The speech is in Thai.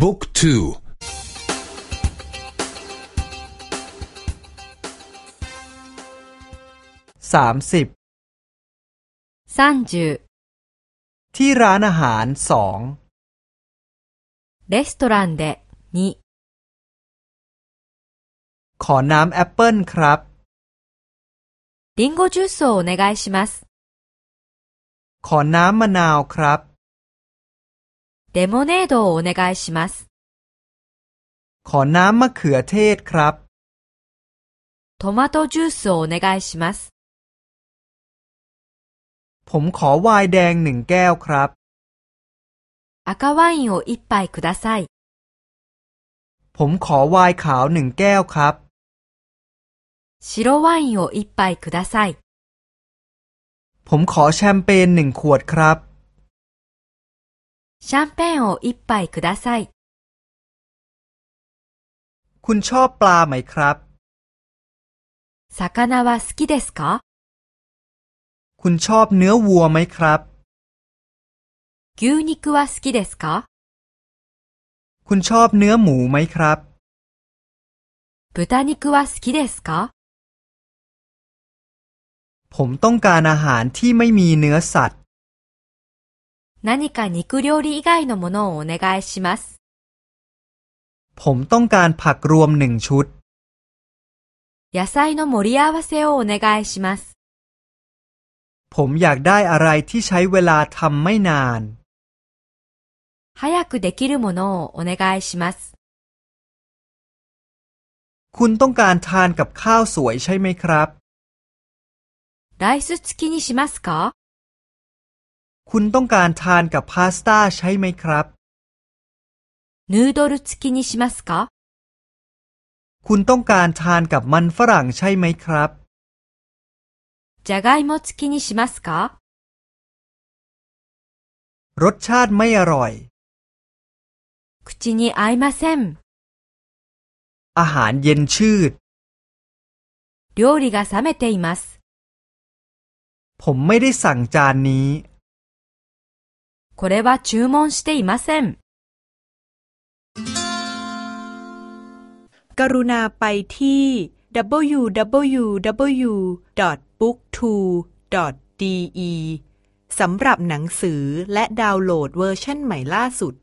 book two สามสิบสามสิบที่ร้านอาหารสองレストランで 二ขอน้ำแอปเปิลครับりんごジュースお願いしますขอน้ำมะนาวครับ レモネードをお願いします。ขอน้ำมะเขือเทศครับ トマトジュースをお願いします。ผมขอไวน์แดงหนึ่งแก้วครับ赤ワインを一杯ください。ผมขอไวน์ขาวหนึ่งแก้วครับ白ワインを一杯ください。ผมขอแชมเปญหนึ่งขวดครับ シャンペンを一杯ください。คุณชอบปลาไหมครับ魚は好きですかคุณชอบเนื้อวัวไหมครับ牛肉は好きですかคุณชอบเนื้อหมูไหมครับ豚肉は好きですかผมต้องการอาหารที่ไม่มีเนื้อสัตว์ 何か肉料理以外のものをお願いします。ผมต้องการผักรวมหนึ่งชุด野菜の盛り合わせをお願いします。ผมอยากได้อะไรที่ใช้เวลาทำไม่นาน 早くできるものをお願いします。คุณต้องการทานกับข้าวสวยใช่ไหมครับライス付きにしますか คุณต้องการทานกับพาสต้าใช่ไหมครับヌードル付きにしますかคุณต้องการทานกับมันฝรั่งใช่ไหมครับじゃがいも付きにしますかรสชาติไม่อร่อย口に合いませんอาหารเย็นชืด料理が冷めていますผมไม่ได้สั่งจานนี้ これは注文していません。กรุณาไปที่ www.booktwo.de สำหรับหนังสือและดาวน์โหลดเวอร์ชันใหม่ล่าสุด